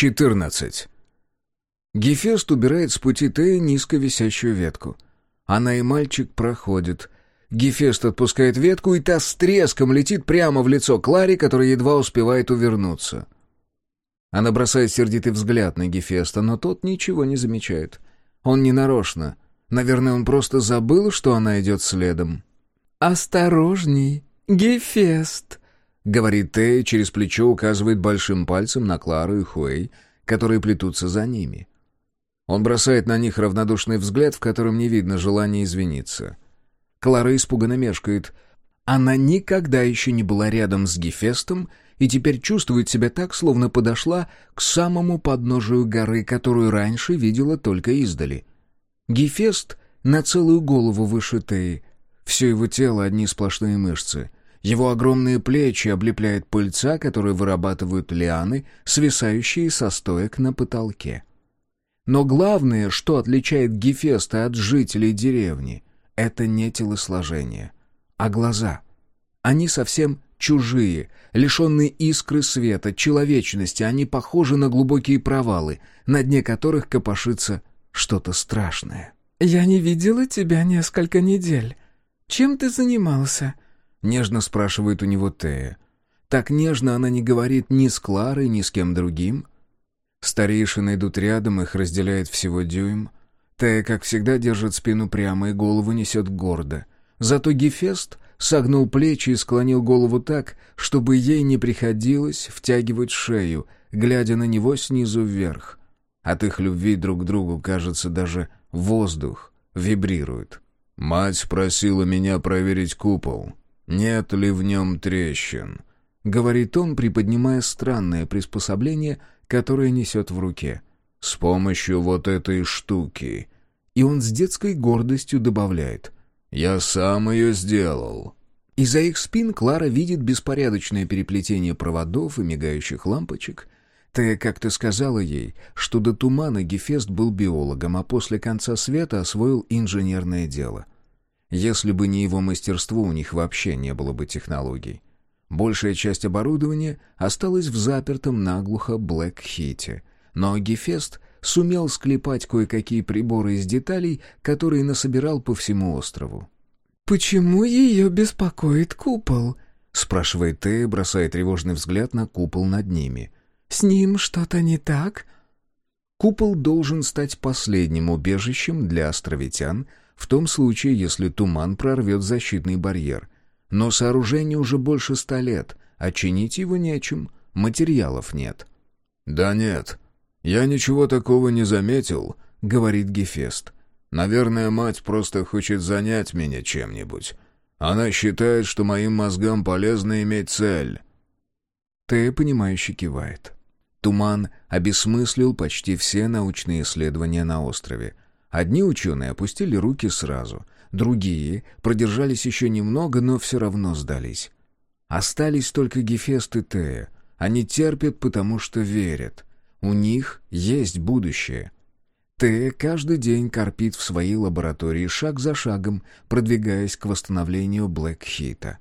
14. Гефест убирает с пути Тея низко висящую ветку. Она и мальчик проходят. Гефест отпускает ветку, и та с треском летит прямо в лицо Кларе, которая едва успевает увернуться. Она бросает сердитый взгляд на Гефеста, но тот ничего не замечает. Он не нарочно. Наверное, он просто забыл, что она идет следом. «Осторожней, Гефест!» — говорит Тея, через плечо указывает большим пальцем на Клару и Хуэй, которые плетутся за ними. Он бросает на них равнодушный взгляд, в котором не видно желания извиниться. Клара испуганно мешкает. Она никогда еще не была рядом с Гефестом и теперь чувствует себя так, словно подошла к самому подножию горы, которую раньше видела только издали. Гефест на целую голову выше Теи. Все его тело — одни сплошные мышцы. Его огромные плечи облепляет пыльца, которую вырабатывают лианы, свисающие со стоек на потолке. Но главное, что отличает Гефеста от жителей деревни, это не телосложение, а глаза. Они совсем чужие, лишенные искры света, человечности, они похожи на глубокие провалы, на дне которых копошится что-то страшное. «Я не видела тебя несколько недель. Чем ты занимался?» — нежно спрашивает у него Тея. Так нежно она не говорит ни с Кларой, ни с кем другим — Старейшины идут рядом, их разделяет всего дюйм. Тея, как всегда, держит спину прямо и голову несет гордо. Зато Гефест согнул плечи и склонил голову так, чтобы ей не приходилось втягивать шею, глядя на него снизу вверх. От их любви друг к другу, кажется, даже воздух вибрирует. «Мать просила меня проверить купол. Нет ли в нем трещин?» — говорит он, приподнимая странное приспособление — которое несет в руке. «С помощью вот этой штуки». И он с детской гордостью добавляет. «Я сам ее сделал». Из-за их спин Клара видит беспорядочное переплетение проводов и мигающих лампочек. Ты как-то сказала ей, что до тумана Гефест был биологом, а после конца света освоил инженерное дело. Если бы не его мастерство, у них вообще не было бы технологий. Большая часть оборудования осталась в запертом наглухо Блэк-Хите, но Гефест сумел склепать кое-какие приборы из деталей, которые насобирал по всему острову. «Почему ее беспокоит купол?» — спрашивает Тея, бросая тревожный взгляд на купол над ними. «С ним что-то не так?» Купол должен стать последним убежищем для островитян в том случае, если туман прорвет защитный барьер — но сооружение уже больше ста лет, а чинить его нечем, материалов нет. «Да нет, я ничего такого не заметил», — говорит Гефест. «Наверное, мать просто хочет занять меня чем-нибудь. Она считает, что моим мозгам полезно иметь цель». Т, понимающе кивает. Туман обесмыслил почти все научные исследования на острове. Одни ученые опустили руки сразу — Другие продержались еще немного, но все равно сдались. Остались только Гефест и Тея. Они терпят, потому что верят. У них есть будущее. Тея каждый день корпит в своей лаборатории шаг за шагом, продвигаясь к восстановлению Блэкхита.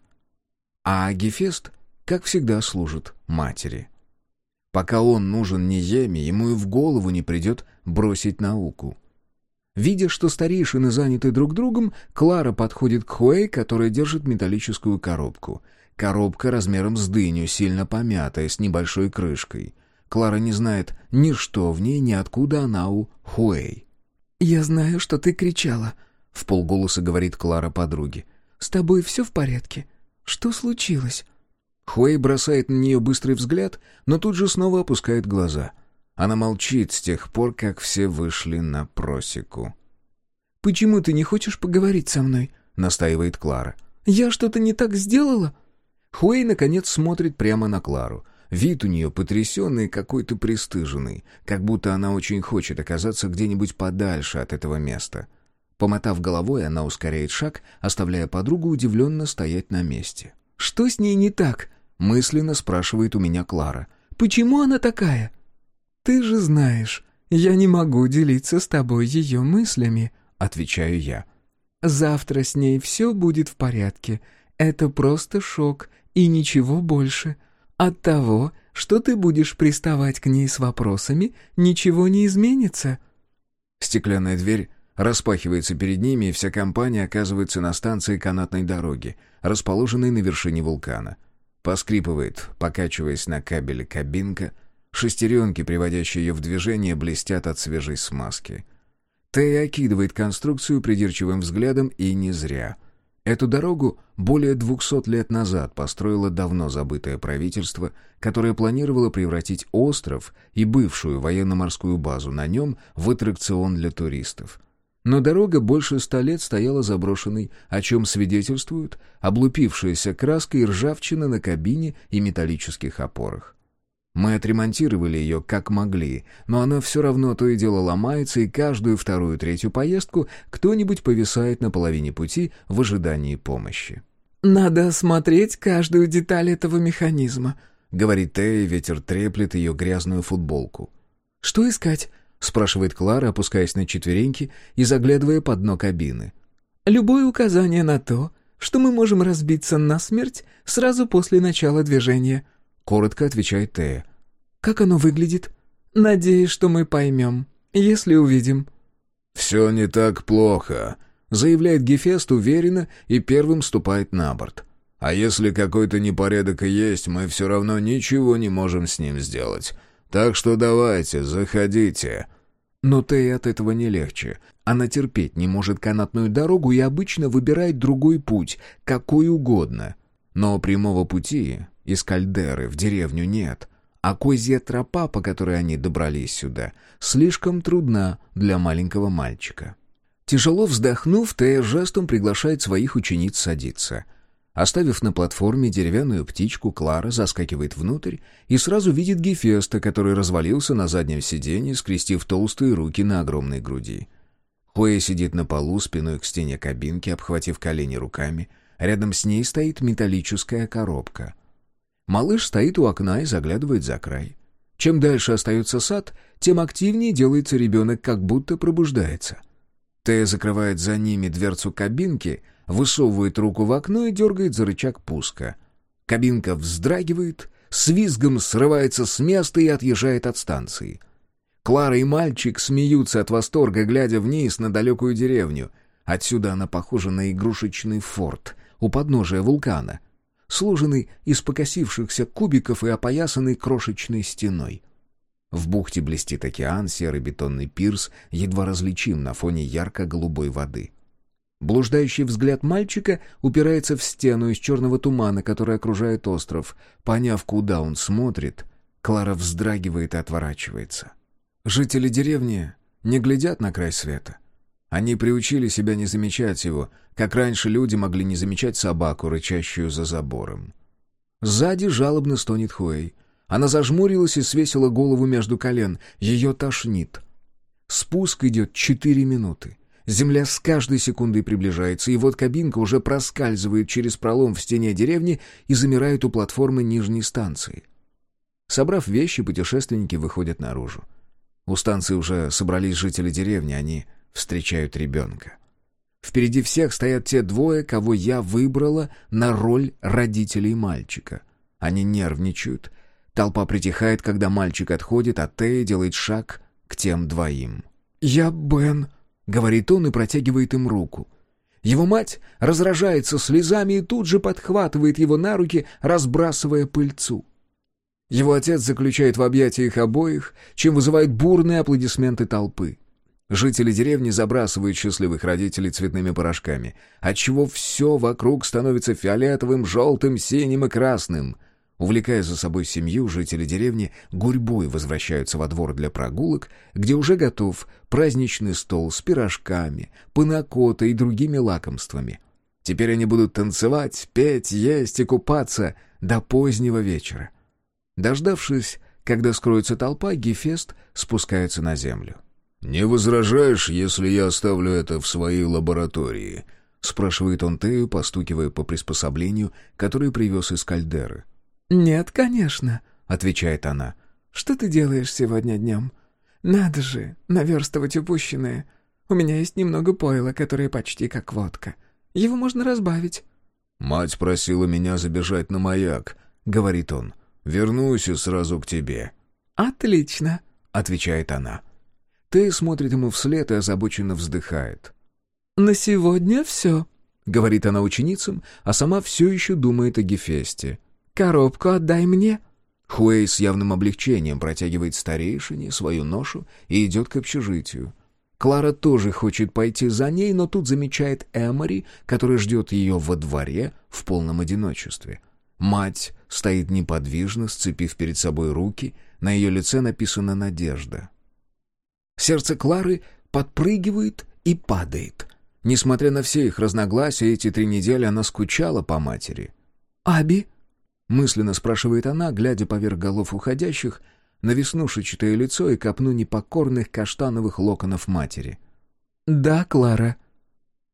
А Гефест, как всегда, служит матери. Пока он нужен Ниеме, ему и в голову не придет бросить науку — Видя, что старейшины заняты друг другом, Клара подходит к Хуэй, которая держит металлическую коробку. Коробка размером с дыню, сильно помятая, с небольшой крышкой. Клара не знает ни что в ней, ни откуда она у Хуэй. «Я знаю, что ты кричала», — в полголоса говорит Клара подруге. «С тобой все в порядке? Что случилось?» Хуэй бросает на нее быстрый взгляд, но тут же снова опускает глаза — она молчит с тех пор, как все вышли на просеку. «Почему ты не хочешь поговорить со мной?» — настаивает Клара. «Я что-то не так сделала?» Хуэй, наконец, смотрит прямо на Клару. Вид у нее потрясенный какой-то пристыженный, как будто она очень хочет оказаться где-нибудь подальше от этого места. Помотав головой, она ускоряет шаг, оставляя подругу удивленно стоять на месте. «Что с ней не так?» — мысленно спрашивает у меня Клара. «Почему она такая?» «Ты же знаешь, я не могу делиться с тобой ее мыслями», — отвечаю я. «Завтра с ней все будет в порядке. Это просто шок и ничего больше. От того, что ты будешь приставать к ней с вопросами, ничего не изменится». Стеклянная дверь распахивается перед ними, и вся компания оказывается на станции канатной дороги, расположенной на вершине вулкана. Поскрипывает, покачиваясь на кабеле кабинка, шестеренки, приводящие ее в движение, блестят от свежей смазки. Тэй окидывает конструкцию придирчивым взглядом, и не зря — Эту дорогу более двухсот лет назад построило давно забытое правительство, которое планировало превратить остров и бывшую военно-морскую базу на нем в аттракцион для туристов. Но дорога больше ста лет стояла заброшенной, о чем свидетельствуют облупившаяся краска и ржавчина на кабине и металлических опорах. Мы отремонтировали ее как могли, но она все равно то и дело ломается, и каждую вторую-третью поездку кто-нибудь повисает на половине пути в ожидании помощи. «Надо осмотреть каждую деталь этого механизма», — говорит Тея, ветер треплет ее грязную футболку. «Что искать?» — спрашивает Клара, опускаясь на четвереньки и заглядывая под дно кабины. «Любое указание на то, что мы можем разбиться насмерть сразу после начала движения», Коротко отвечает Тея. «Как оно выглядит?» «Надеюсь, что мы поймем, если увидим». «Все не так плохо», — заявляет Гефест уверенно и первым ступает на борт. «А если какой-то непорядок и есть, мы все равно ничего не можем с ним сделать. Так что давайте, заходите». Но Тей от этого не легче. Она терпеть не может канатную дорогу и обычно выбирает другой путь, какой угодно. Но прямого пути из кальдеры в деревню нет, а козья тропа, по которой они добрались сюда, слишком трудна для маленького мальчика. Тяжело вздохнув, Тея жестом приглашает своих учениц садиться. Оставив на платформе деревянную птичку, Клара заскакивает внутрь и сразу видит Гефеста, который развалился на заднем сиденье, скрестив толстые руки на огромной груди. Хоя сидит на полу спиной к стене кабинки, обхватив колени руками. Рядом с ней стоит металлическая коробка — Малыш стоит у окна и заглядывает за край. Чем дальше остается сад, тем активнее делается ребенок, как будто пробуждается. Тея закрывает за ними дверцу кабинки, высовывает руку в окно и дергает за рычаг пуска. Кабинка вздрагивает, с визгом срывается с места и отъезжает от станции. Клара и мальчик смеются от восторга, глядя вниз на далекую деревню. Отсюда она похожа на игрушечный форт у подножия вулкана — сложенный из покосившихся кубиков и опоясанный крошечной стеной. В бухте блестит океан, серый бетонный пирс едва различим на фоне ярко-голубой воды. Блуждающий взгляд мальчика упирается в стену из черного тумана, который окружает остров. Поняв, куда он смотрит, Клара вздрагивает и отворачивается. Жители деревни не глядят на край света — они приучили себя не замечать его, как раньше люди могли не замечать собаку, рычащую за забором. Сзади жалобно стонет Хуэй. Она зажмурилась и свесила голову между колен. Ее тошнит. Спуск идет четыре минуты. Земля с каждой секундой приближается, и вот кабинка уже проскальзывает через пролом в стене деревни и замирает у платформы нижней станции. Собрав вещи, путешественники выходят наружу. У станции уже собрались жители деревни, они встречают ребенка. Впереди всех стоят те двое, кого я выбрала на роль родителей мальчика. Они нервничают. Толпа притихает, когда мальчик отходит, а Тея делает шаг к тем двоим. «Я Бен», — говорит он и протягивает им руку. Его мать разражается слезами и тут же подхватывает его на руки, разбрасывая пыльцу. Его отец заключает в объятиях обоих, чем вызывает бурные аплодисменты толпы. Жители деревни забрасывают счастливых родителей цветными порошками, отчего все вокруг становится фиолетовым, желтым, синим и красным. Увлекая за собой семью, жители деревни гурьбой возвращаются во двор для прогулок, где уже готов праздничный стол с пирожками, панакотой и другими лакомствами. Теперь они будут танцевать, петь, есть и купаться до позднего вечера. Дождавшись, когда скроется толпа, Гефест спускается на землю. «Не возражаешь, если я оставлю это в своей лаборатории?» — спрашивает он Тею, постукивая по приспособлению, которое привез из кальдеры. «Нет, конечно», — отвечает она. «Что ты делаешь сегодня днем? Надо же, наверстывать упущенное. У меня есть немного пойла, которое почти как водка. Его можно разбавить». «Мать просила меня забежать на маяк», — говорит он. Вернусь и сразу к тебе». «Отлично», — отвечает она. Тея смотрит ему вслед и озабоченно вздыхает. «На сегодня все», — говорит она ученицам, а сама все еще думает о Гефесте. «Коробку отдай мне». Хуэй с явным облегчением протягивает старейшине свою ношу и идет к общежитию. Клара тоже хочет пойти за ней, но тут замечает Эмори, который ждет ее во дворе в полном одиночестве. Мать стоит неподвижно, сцепив перед собой руки, на ее лице написана «надежда». Сердце Клары подпрыгивает и падает. Несмотря на все их разногласия, эти три недели она скучала по матери. «Аби?» — мысленно спрашивает она, глядя поверх голов уходящих, на веснушечатое лицо и копну непокорных каштановых локонов матери. «Да, Клара.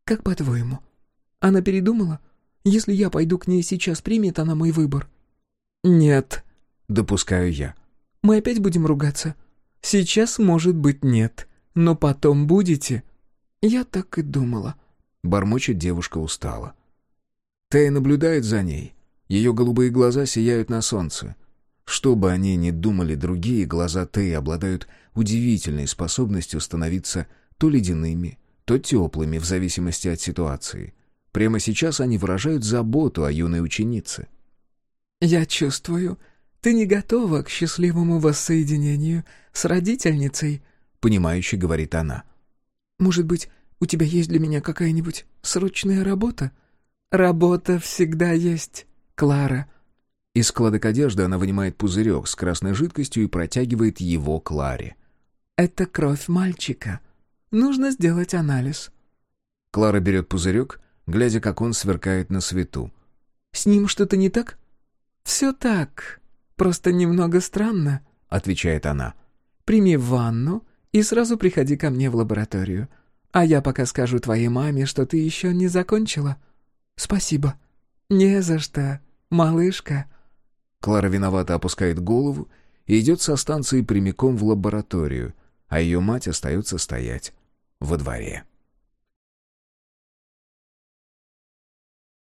Как по-твоему? Она передумала? Если я пойду к ней сейчас, примет она мой выбор?» «Нет», — допускаю я. «Мы опять будем ругаться?» «Сейчас, может быть, нет, но потом будете». «Я так и думала», — бормочет девушка устало. Тея наблюдает за ней. Ее голубые глаза сияют на солнце. Что бы они ни думали другие, глаза Теи обладают удивительной способностью становиться то ледяными, то теплыми, в зависимости от ситуации. Прямо сейчас они выражают заботу о юной ученице. «Я чувствую, ты не готова к счастливому воссоединению с родительницей», — понимающе говорит она. «Может быть, у тебя есть для меня какая-нибудь срочная работа?» «Работа всегда есть, Клара», из складок одежды она вынимает пузырек с красной жидкостью и протягивает его Кларе. «Это кровь мальчика. Нужно сделать анализ». Клара берет пузырек, глядя, как он сверкает на свету. «С ним что-то не так?» «Все так. Просто немного странно», — отвечает она. «Прими ванну и сразу приходи ко мне в лабораторию. А я пока скажу твоей маме, что ты еще не закончила». «Спасибо». «Не за что, малышка». Клара виновато опускает голову и идет со станции прямиком в лабораторию, а ее мать остается стоять во дворе.